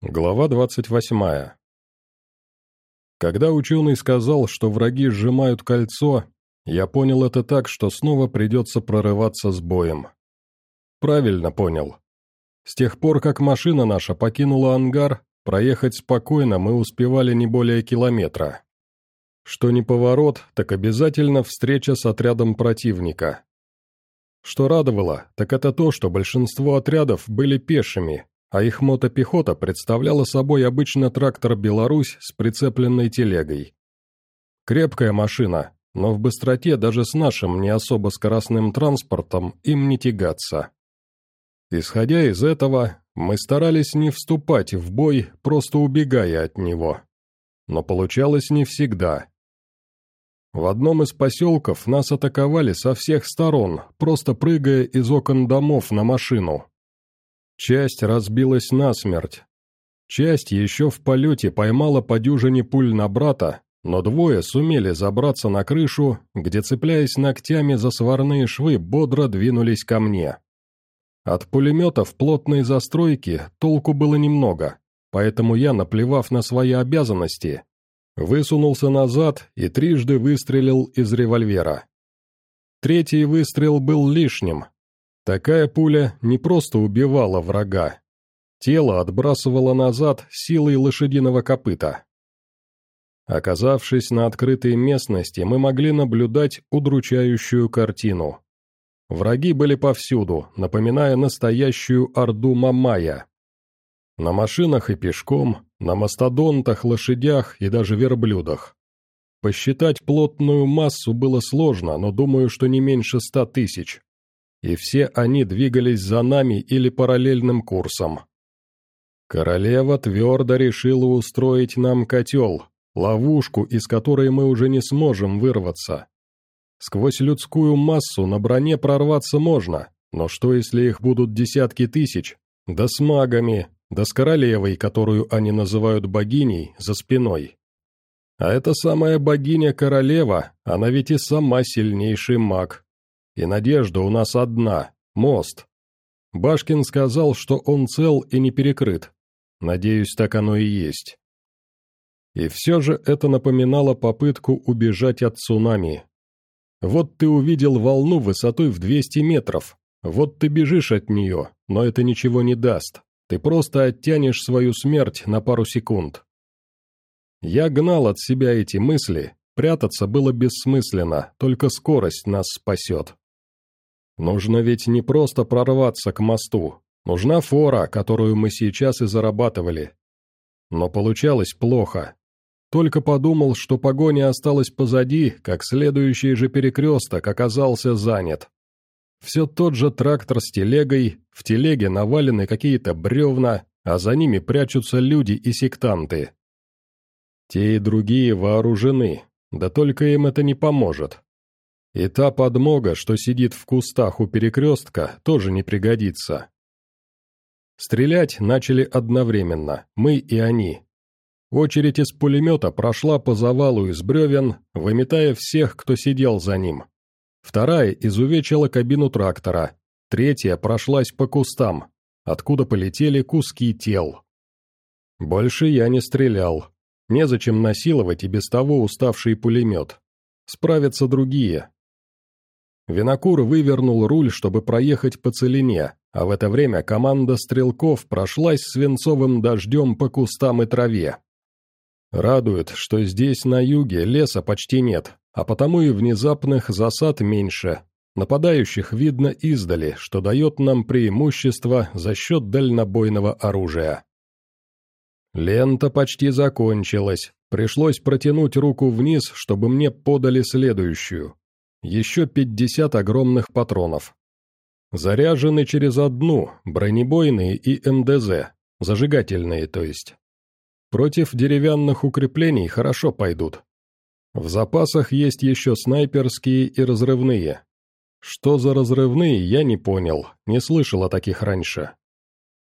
Глава 28. Когда ученый сказал, что враги сжимают кольцо, я понял это так, что снова придется прорываться с боем. Правильно понял. С тех пор, как машина наша покинула ангар, проехать спокойно мы успевали не более километра. Что не поворот, так обязательно встреча с отрядом противника. Что радовало, так это то, что большинство отрядов были пешими, а их мотопехота представляла собой обычно трактор «Беларусь» с прицепленной телегой. Крепкая машина, но в быстроте даже с нашим не особо скоростным транспортом им не тягаться. Исходя из этого, мы старались не вступать в бой, просто убегая от него. Но получалось не всегда. В одном из поселков нас атаковали со всех сторон, просто прыгая из окон домов на машину. Часть разбилась насмерть. Часть еще в полете поймала по дюжине пуль на брата, но двое сумели забраться на крышу, где, цепляясь ногтями за сварные швы, бодро двинулись ко мне. От пулеметов плотной застройки толку было немного, поэтому я, наплевав на свои обязанности, высунулся назад и трижды выстрелил из револьвера. Третий выстрел был лишним, Такая пуля не просто убивала врага. Тело отбрасывало назад силой лошадиного копыта. Оказавшись на открытой местности, мы могли наблюдать удручающую картину. Враги были повсюду, напоминая настоящую орду Мамая. На машинах и пешком, на мастодонтах, лошадях и даже верблюдах. Посчитать плотную массу было сложно, но думаю, что не меньше ста тысяч и все они двигались за нами или параллельным курсом. Королева твердо решила устроить нам котел, ловушку, из которой мы уже не сможем вырваться. Сквозь людскую массу на броне прорваться можно, но что если их будут десятки тысяч, да с магами, да с королевой, которую они называют богиней, за спиной? А эта самая богиня-королева, она ведь и сама сильнейший маг, и надежда у нас одна — мост. Башкин сказал, что он цел и не перекрыт. Надеюсь, так оно и есть. И все же это напоминало попытку убежать от цунами. Вот ты увидел волну высотой в 200 метров, вот ты бежишь от нее, но это ничего не даст. Ты просто оттянешь свою смерть на пару секунд. Я гнал от себя эти мысли, прятаться было бессмысленно, только скорость нас спасет. Нужно ведь не просто прорваться к мосту. Нужна фора, которую мы сейчас и зарабатывали. Но получалось плохо. Только подумал, что погоня осталась позади, как следующий же перекресток оказался занят. Все тот же трактор с телегой, в телеге навалены какие-то бревна, а за ними прячутся люди и сектанты. Те и другие вооружены, да только им это не поможет. И та подмога, что сидит в кустах у перекрестка, тоже не пригодится. Стрелять начали одновременно, мы и они. Очередь из пулемета прошла по завалу из бревен, выметая всех, кто сидел за ним. Вторая изувечила кабину трактора, третья прошлась по кустам, откуда полетели куски тел. Больше я не стрелял. Незачем насиловать и без того уставший пулемет. Справятся другие, Винокур вывернул руль, чтобы проехать по целине, а в это время команда стрелков прошлась свинцовым дождем по кустам и траве. Радует, что здесь, на юге, леса почти нет, а потому и внезапных засад меньше. Нападающих видно издали, что дает нам преимущество за счет дальнобойного оружия. Лента почти закончилась, пришлось протянуть руку вниз, чтобы мне подали следующую. Еще 50 огромных патронов. Заряжены через одну, бронебойные и МДЗ, зажигательные, то есть. Против деревянных укреплений хорошо пойдут. В запасах есть еще снайперские и разрывные. Что за разрывные, я не понял, не слышал о таких раньше.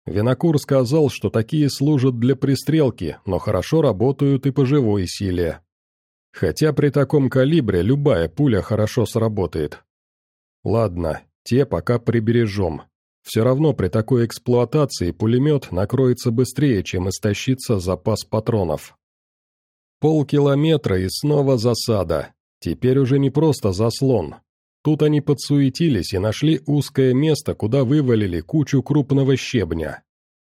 Винокур сказал, что такие служат для пристрелки, но хорошо работают и по живой силе. Хотя при таком калибре любая пуля хорошо сработает. Ладно, те пока прибережем. Все равно при такой эксплуатации пулемет накроется быстрее, чем истощится запас патронов. Полкилометра и снова засада. Теперь уже не просто заслон. Тут они подсуетились и нашли узкое место, куда вывалили кучу крупного щебня.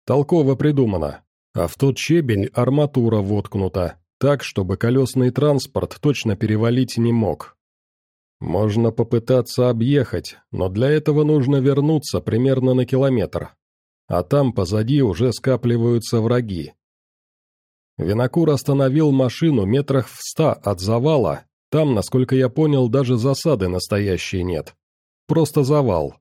Толково придумано. А в тот щебень арматура воткнута, так, чтобы колесный транспорт точно перевалить не мог. Можно попытаться объехать, но для этого нужно вернуться примерно на километр. А там позади уже скапливаются враги. Винокур остановил машину метрах в ста от завала, там, насколько я понял, даже засады настоящей нет. Просто завал.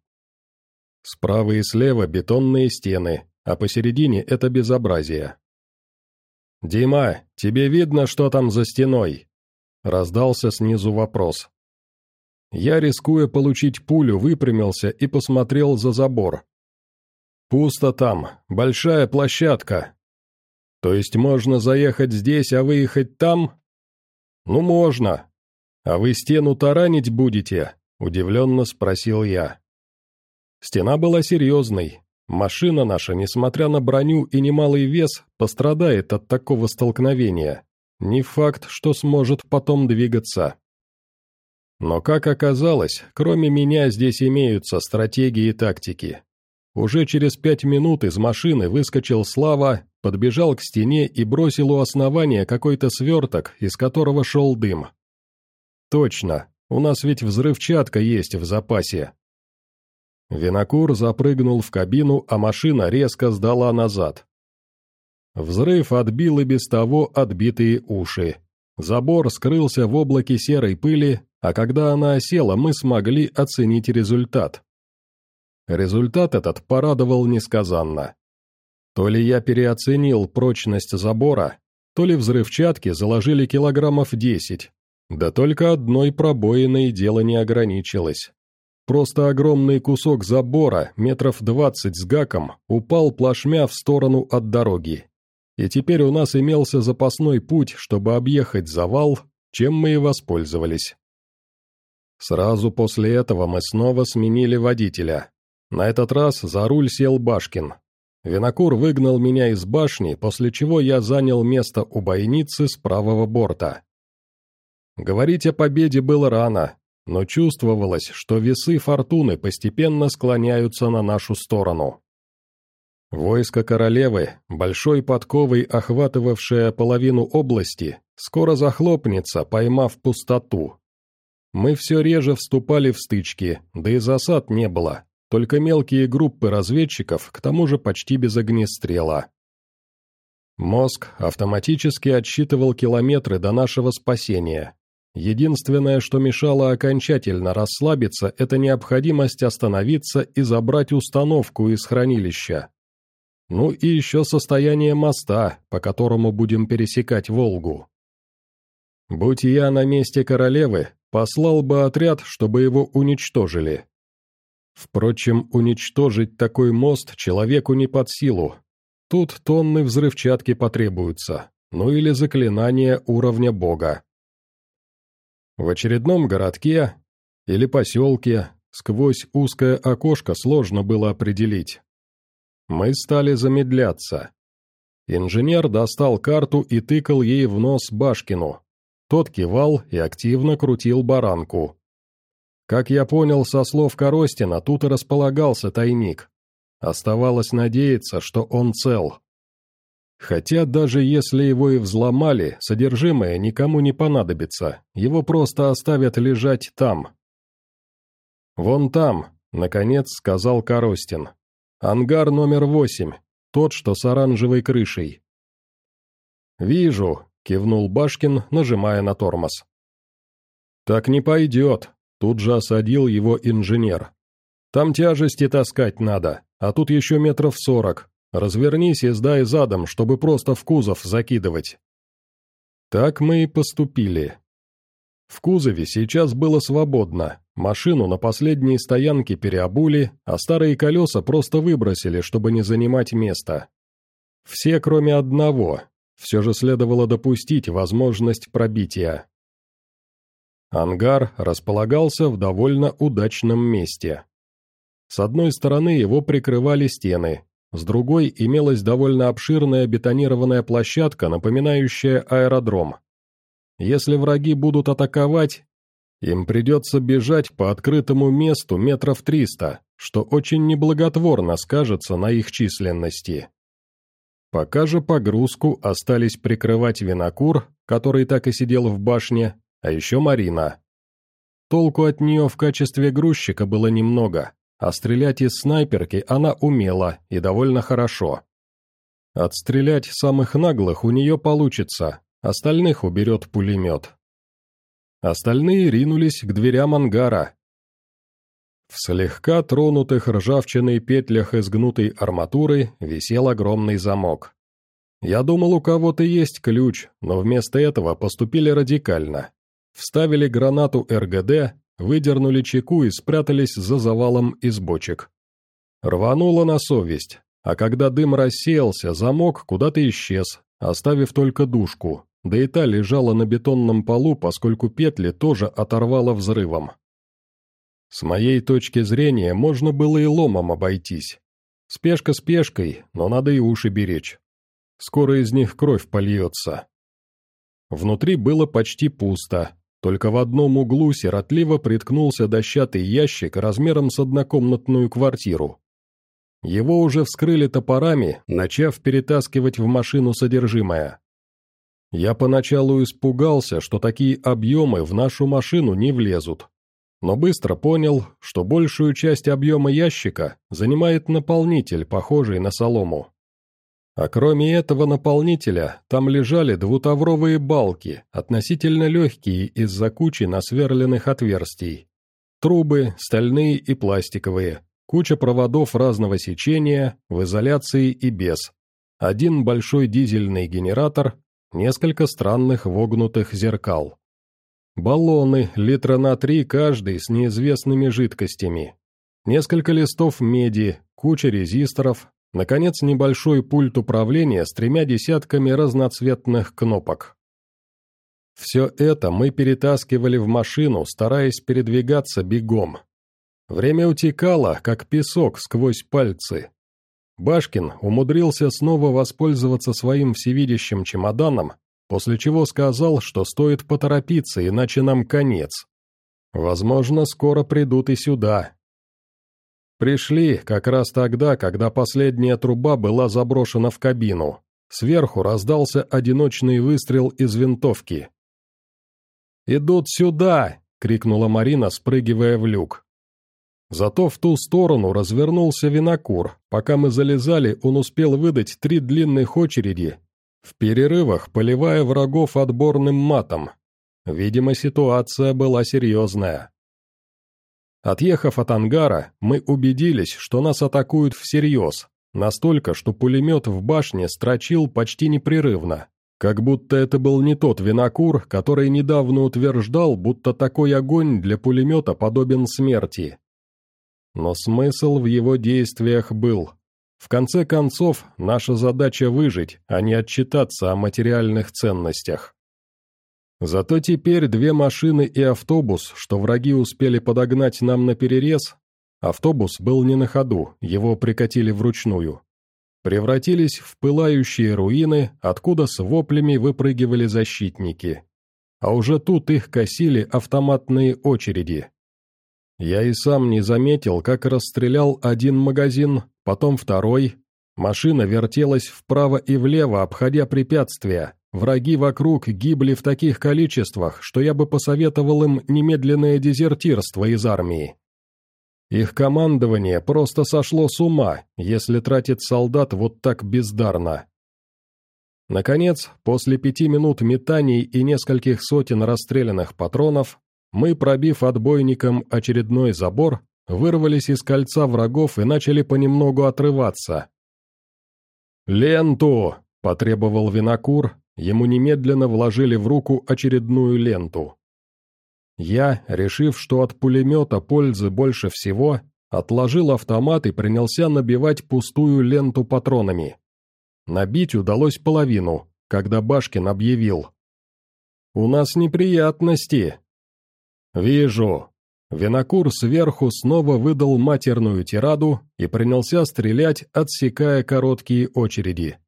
Справа и слева бетонные стены, а посередине это безобразие. «Дима, тебе видно, что там за стеной?» Раздался снизу вопрос. Я, рискуя получить пулю, выпрямился и посмотрел за забор. «Пусто там, большая площадка. То есть можно заехать здесь, а выехать там?» «Ну, можно. А вы стену таранить будете?» – удивленно спросил я. Стена была серьезной. Машина наша, несмотря на броню и немалый вес, пострадает от такого столкновения. Не факт, что сможет потом двигаться. Но, как оказалось, кроме меня здесь имеются стратегии и тактики. Уже через пять минут из машины выскочил Слава, подбежал к стене и бросил у основания какой-то сверток, из которого шел дым. «Точно, у нас ведь взрывчатка есть в запасе». Винокур запрыгнул в кабину, а машина резко сдала назад. Взрыв отбил и без того отбитые уши. Забор скрылся в облаке серой пыли, а когда она осела, мы смогли оценить результат. Результат этот порадовал несказанно. То ли я переоценил прочность забора, то ли взрывчатки заложили килограммов десять. Да только одной пробоиной дело не ограничилось. Просто огромный кусок забора, метров двадцать с гаком, упал плашмя в сторону от дороги. И теперь у нас имелся запасной путь, чтобы объехать завал, чем мы и воспользовались. Сразу после этого мы снова сменили водителя. На этот раз за руль сел Башкин. Винокур выгнал меня из башни, после чего я занял место у бойницы с правого борта. Говорить о победе было рано, но чувствовалось, что весы фортуны постепенно склоняются на нашу сторону. Войско королевы, большой подковой охватывавшее половину области, скоро захлопнется, поймав пустоту, мы все реже вступали в стычки, да и засад не было, только мелкие группы разведчиков, к тому же почти без огнестрела. Мозг автоматически отсчитывал километры до нашего спасения. Единственное, что мешало окончательно расслабиться, это необходимость остановиться и забрать установку из хранилища. Ну и еще состояние моста, по которому будем пересекать Волгу. Будь я на месте королевы, послал бы отряд, чтобы его уничтожили. Впрочем, уничтожить такой мост человеку не под силу. Тут тонны взрывчатки потребуются, ну или заклинания уровня бога. В очередном городке или поселке сквозь узкое окошко сложно было определить. Мы стали замедляться. Инженер достал карту и тыкал ей в нос Башкину, тот кивал и активно крутил баранку. Как я понял со слов Коростина, тут и располагался тайник. Оставалось надеяться, что он цел. Хотя даже если его и взломали, содержимое никому не понадобится, его просто оставят лежать там. «Вон там», — наконец сказал Коростин. «Ангар номер восемь, тот, что с оранжевой крышей». «Вижу», — кивнул Башкин, нажимая на тормоз. «Так не пойдет», — тут же осадил его инженер. «Там тяжести таскать надо, а тут еще метров сорок. Развернись и сдай задом, чтобы просто в кузов закидывать». Так мы и поступили. В кузове сейчас было свободно, машину на последней стоянке переобули, а старые колеса просто выбросили, чтобы не занимать место. Все, кроме одного, все же следовало допустить возможность пробития. Ангар располагался в довольно удачном месте. С одной стороны его прикрывали стены, с другой имелась довольно обширная бетонированная площадка, напоминающая аэродром. Если враги будут атаковать, им придется бежать по открытому месту метров триста, что очень неблаготворно скажется на их численности. Пока же погрузку остались прикрывать винокур, который так и сидел в башне, а еще Марина. Толку от нее в качестве грузчика было немного, а стрелять из снайперки она умела и довольно хорошо. Отстрелять самых наглых у нее получится, остальных уберет пулемет. Остальные ринулись к дверям ангара. В слегка тронутых ржавчиной петлях изгнутой арматуры висел огромный замок. Я думал, у кого-то есть ключ, но вместо этого поступили радикально. Вставили гранату РГД, выдернули чеку и спрятались за завалом из бочек. Рвануло на совесть, а когда дым рассеялся, замок куда-то исчез, оставив только душку, да и та лежала на бетонном полу, поскольку петли тоже оторвало взрывом. С моей точки зрения, можно было и ломом обойтись. Спешка спешкой, но надо и уши беречь. Скоро из них кровь польется. Внутри было почти пусто, только в одном углу сиротливо приткнулся дощатый ящик размером с однокомнатную квартиру. Его уже вскрыли топорами, начав перетаскивать в машину содержимое. Я поначалу испугался, что такие объемы в нашу машину не влезут, но быстро понял, что большую часть объема ящика занимает наполнитель, похожий на солому. А кроме этого наполнителя, там лежали двутавровые балки, относительно легкие из-за кучи насверленных отверстий. Трубы, стальные и пластиковые, куча проводов разного сечения, в изоляции и без. Один большой дизельный генератор, несколько странных вогнутых зеркал. Баллоны, литра на три каждый с неизвестными жидкостями. Несколько листов меди, куча резисторов, наконец небольшой пульт управления с тремя десятками разноцветных кнопок. Все это мы перетаскивали в машину, стараясь передвигаться бегом. Время утекало, как песок сквозь пальцы. Башкин умудрился снова воспользоваться своим всевидящим чемоданом, после чего сказал, что стоит поторопиться, иначе нам конец. Возможно, скоро придут и сюда. Пришли как раз тогда, когда последняя труба была заброшена в кабину. Сверху раздался одиночный выстрел из винтовки. «Идут сюда!» — крикнула Марина, спрыгивая в люк. Зато в ту сторону развернулся винокур. Пока мы залезали, он успел выдать три длинных очереди, в перерывах поливая врагов отборным матом. Видимо, ситуация была серьезная. Отъехав от ангара, мы убедились, что нас атакуют всерьез, настолько, что пулемет в башне строчил почти непрерывно, как будто это был не тот винокур, который недавно утверждал, будто такой огонь для пулемета подобен смерти. Но смысл в его действиях был. В конце концов, наша задача выжить, а не отчитаться о материальных ценностях. Зато теперь две машины и автобус, что враги успели подогнать нам на перерез, автобус был не на ходу, его прикатили вручную, превратились в пылающие руины, откуда с воплями выпрыгивали защитники. А уже тут их косили автоматные очереди. Я и сам не заметил, как расстрелял один магазин, потом второй. Машина вертелась вправо и влево, обходя препятствия. Враги вокруг гибли в таких количествах, что я бы посоветовал им немедленное дезертирство из армии. Их командование просто сошло с ума, если тратит солдат вот так бездарно. Наконец, после пяти минут метаний и нескольких сотен расстрелянных патронов, мы, пробив отбойником очередной забор, вырвались из кольца врагов и начали понемногу отрываться. «Ленту!» — потребовал винокур, ему немедленно вложили в руку очередную ленту. Я, решив, что от пулемета пользы больше всего, отложил автомат и принялся набивать пустую ленту патронами. Набить удалось половину, когда Башкин объявил. «У нас неприятности!» «Вижу. Винокур сверху снова выдал матерную тираду и принялся стрелять, отсекая короткие очереди.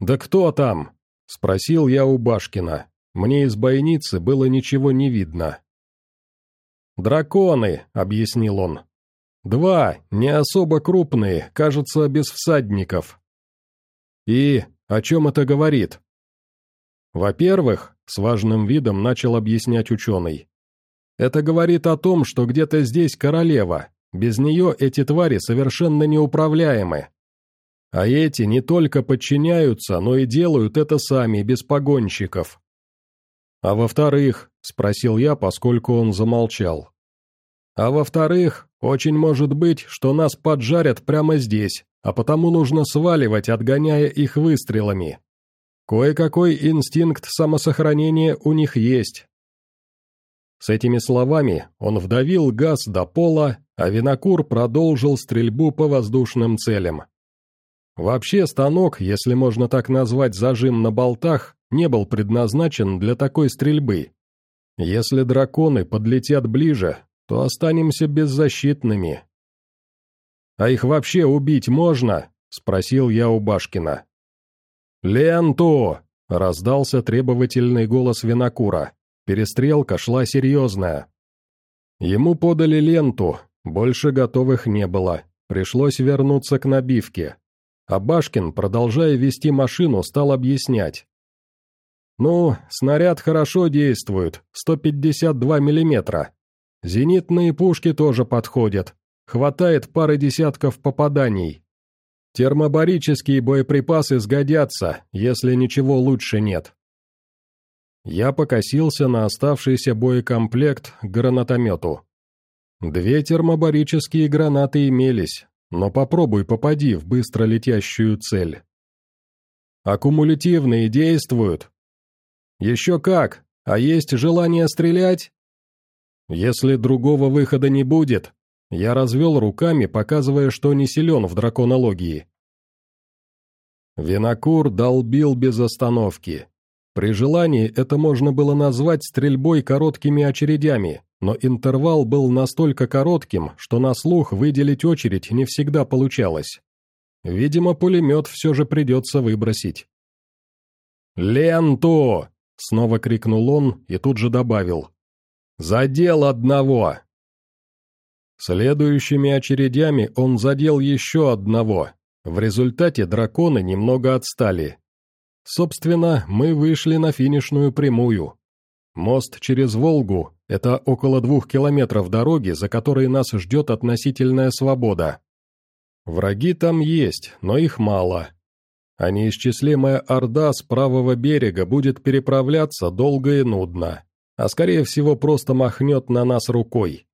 «Да кто там?» — спросил я у Башкина. Мне из бойницы было ничего не видно. «Драконы», — объяснил он. «Два, не особо крупные, кажется, без всадников». «И о чем это говорит?» «Во-первых», — с важным видом начал объяснять ученый, «это говорит о том, что где-то здесь королева, без нее эти твари совершенно неуправляемы. А эти не только подчиняются, но и делают это сами, без погонщиков. «А во-вторых?» — спросил я, поскольку он замолчал. «А во-вторых, очень может быть, что нас поджарят прямо здесь, а потому нужно сваливать, отгоняя их выстрелами. Кое-какой инстинкт самосохранения у них есть». С этими словами он вдавил газ до пола, а винокур продолжил стрельбу по воздушным целям. Вообще станок, если можно так назвать зажим на болтах, не был предназначен для такой стрельбы. Если драконы подлетят ближе, то останемся беззащитными. «А их вообще убить можно?» — спросил я у Башкина. «Ленту!» — раздался требовательный голос винокура. Перестрелка шла серьезная. Ему подали ленту, больше готовых не было, пришлось вернуться к набивке. А Башкин, продолжая вести машину, стал объяснять. Ну, снаряд хорошо действует, 152 миллиметра. Зенитные пушки тоже подходят. Хватает пары десятков попаданий. Термобарические боеприпасы сгодятся, если ничего лучше нет. Я покосился на оставшийся боекомплект к гранатомету. Две термобарические гранаты имелись, но попробуй попади в быстро летящую цель. Аккумулятивные действуют, «Еще как! А есть желание стрелять?» «Если другого выхода не будет», я развел руками, показывая, что не силен в драконологии. Винокур долбил без остановки. При желании это можно было назвать стрельбой короткими очередями, но интервал был настолько коротким, что на слух выделить очередь не всегда получалось. Видимо, пулемет все же придется выбросить. «Ленту!» Снова крикнул он и тут же добавил. «Задел одного!» Следующими очередями он задел еще одного. В результате драконы немного отстали. Собственно, мы вышли на финишную прямую. Мост через Волгу – это около двух километров дороги, за которой нас ждет относительная свобода. Враги там есть, но их мало а неисчислимая орда с правого берега будет переправляться долго и нудно, а скорее всего просто махнет на нас рукой.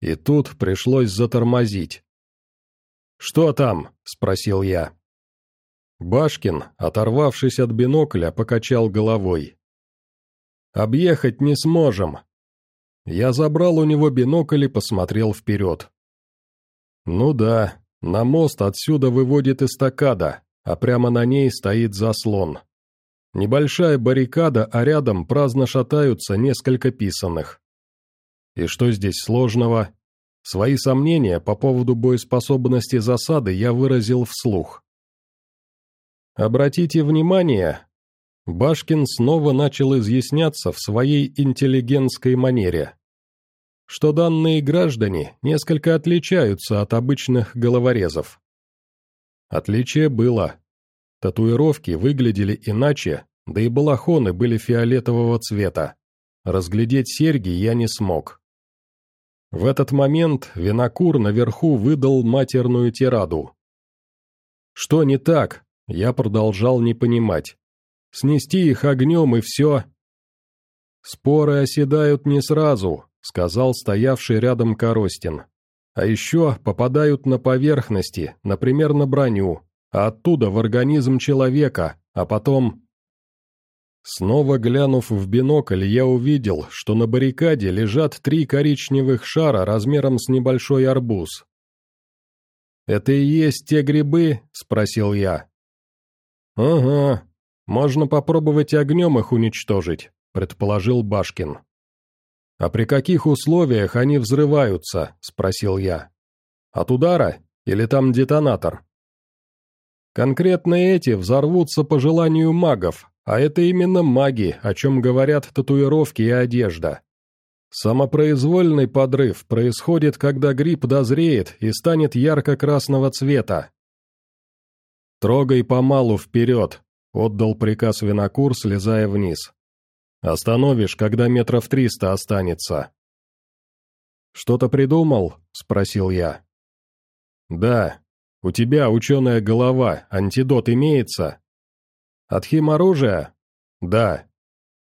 И тут пришлось затормозить. «Что там?» — спросил я. Башкин, оторвавшись от бинокля, покачал головой. «Объехать не сможем». Я забрал у него бинокль и посмотрел вперед. «Ну да, на мост отсюда выводит эстакада, а прямо на ней стоит заслон. Небольшая баррикада, а рядом праздно шатаются несколько писаных. И что здесь сложного? Свои сомнения по поводу боеспособности засады я выразил вслух. Обратите внимание, Башкин снова начал изъясняться в своей интеллигентской манере, что данные граждане несколько отличаются от обычных головорезов. Отличие было. Татуировки выглядели иначе, да и балахоны были фиолетового цвета. Разглядеть серьги я не смог. В этот момент винокур наверху выдал матерную тираду. «Что не так?» Я продолжал не понимать. «Снести их огнем и все?» «Споры оседают не сразу», — сказал стоявший рядом Коростин. А еще попадают на поверхности, например, на броню, а оттуда в организм человека, а потом... Снова глянув в бинокль, я увидел, что на баррикаде лежат три коричневых шара размером с небольшой арбуз. «Это и есть те грибы?» — спросил я. «Ага, можно попробовать огнем их уничтожить», — предположил Башкин. «А при каких условиях они взрываются?» – спросил я. «От удара? Или там детонатор?» «Конкретно эти взорвутся по желанию магов, а это именно маги, о чем говорят татуировки и одежда. Самопроизвольный подрыв происходит, когда гриб дозреет и станет ярко-красного цвета. «Трогай помалу вперед», — отдал приказ винокур, слезая вниз. «Остановишь, когда метров триста останется». «Что-то придумал?» — спросил я. «Да. У тебя, ученая голова, антидот имеется?» «От химоружия?» «Да».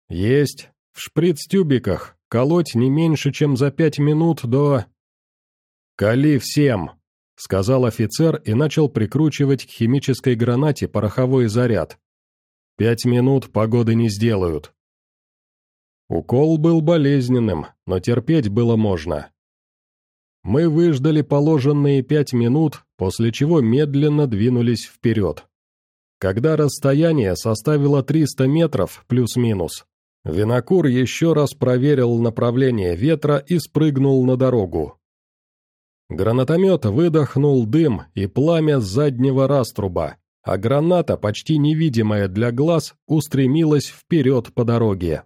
«Есть. В шприц-тюбиках. Колоть не меньше, чем за пять минут до...» «Кали всем!» — сказал офицер и начал прикручивать к химической гранате пороховой заряд. «Пять минут погоды не сделают». Укол был болезненным, но терпеть было можно. Мы выждали положенные пять минут, после чего медленно двинулись вперед. Когда расстояние составило 300 метров плюс-минус, Винокур еще раз проверил направление ветра и спрыгнул на дорогу. Гранатомет выдохнул дым и пламя с заднего раструба, а граната, почти невидимая для глаз, устремилась вперед по дороге.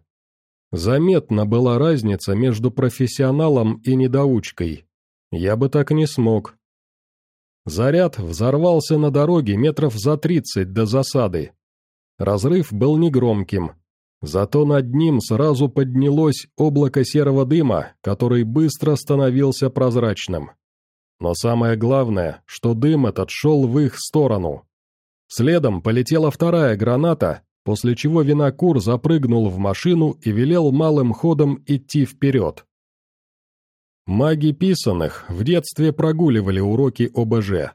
Заметна была разница между профессионалом и недоучкой. Я бы так не смог. Заряд взорвался на дороге метров за тридцать до засады. Разрыв был негромким, Зато над ним сразу поднялось облако серого дыма, который быстро становился прозрачным. Но самое главное, что дым этот шел в их сторону. Следом полетела вторая граната, после чего винокур запрыгнул в машину и велел малым ходом идти вперед. Маги писаных в детстве прогуливали уроки ОБЖ.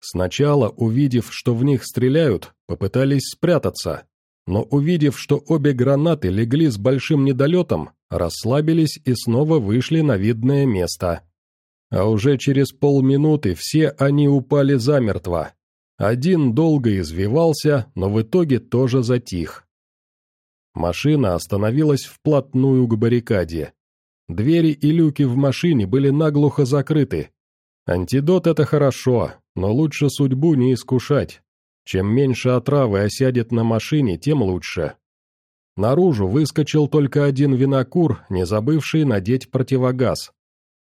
Сначала, увидев, что в них стреляют, попытались спрятаться, но увидев, что обе гранаты легли с большим недолетом, расслабились и снова вышли на видное место. А уже через полминуты все они упали замертво. Один долго извивался, но в итоге тоже затих. Машина остановилась вплотную к баррикаде. Двери и люки в машине были наглухо закрыты. Антидот — это хорошо, но лучше судьбу не искушать. Чем меньше отравы осядет на машине, тем лучше. Наружу выскочил только один винокур, не забывший надеть противогаз.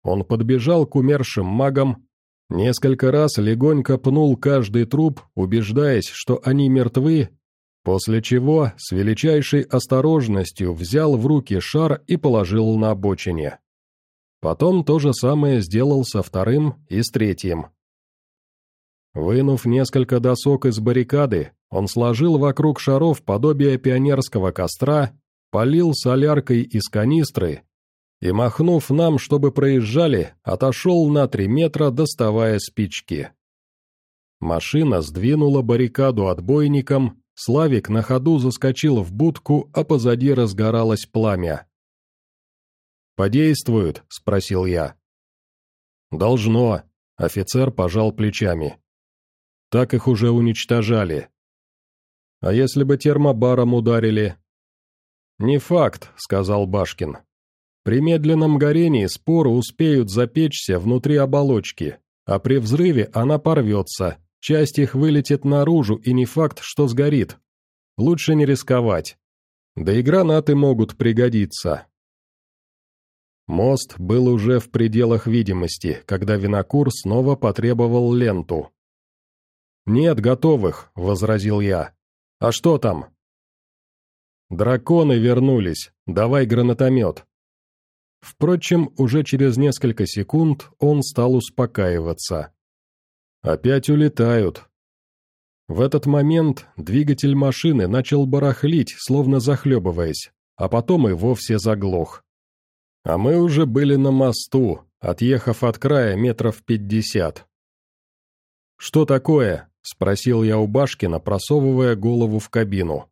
Он подбежал к умершим магам, несколько раз легонько пнул каждый труп, убеждаясь, что они мертвы, после чего с величайшей осторожностью взял в руки шар и положил на обочине. Потом то же самое сделал со вторым и с третьим. Вынув несколько досок из баррикады, он сложил вокруг шаров подобие пионерского костра, полил соляркой из канистры и, махнув нам, чтобы проезжали, отошел на три метра, доставая спички. Машина сдвинула баррикаду отбойником, Славик на ходу заскочил в будку, а позади разгоралось пламя. «Подействуют?» — спросил я. «Должно», — офицер пожал плечами. Так их уже уничтожали. А если бы термобаром ударили? Не факт, сказал Башкин. При медленном горении споры успеют запечься внутри оболочки, а при взрыве она порвется, часть их вылетит наружу и не факт, что сгорит. Лучше не рисковать. Да и гранаты могут пригодиться. Мост был уже в пределах видимости, когда винокур снова потребовал ленту. «Нет готовых», — возразил я. «А что там?» «Драконы вернулись. Давай гранатомет». Впрочем, уже через несколько секунд он стал успокаиваться. «Опять улетают». В этот момент двигатель машины начал барахлить, словно захлебываясь, а потом и вовсе заглох. А мы уже были на мосту, отъехав от края метров пятьдесят. «Что такое?» — спросил я у Башкина, просовывая голову в кабину.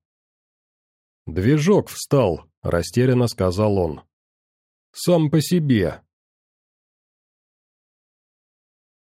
«Движок встал», — растерянно сказал он. «Сам по себе.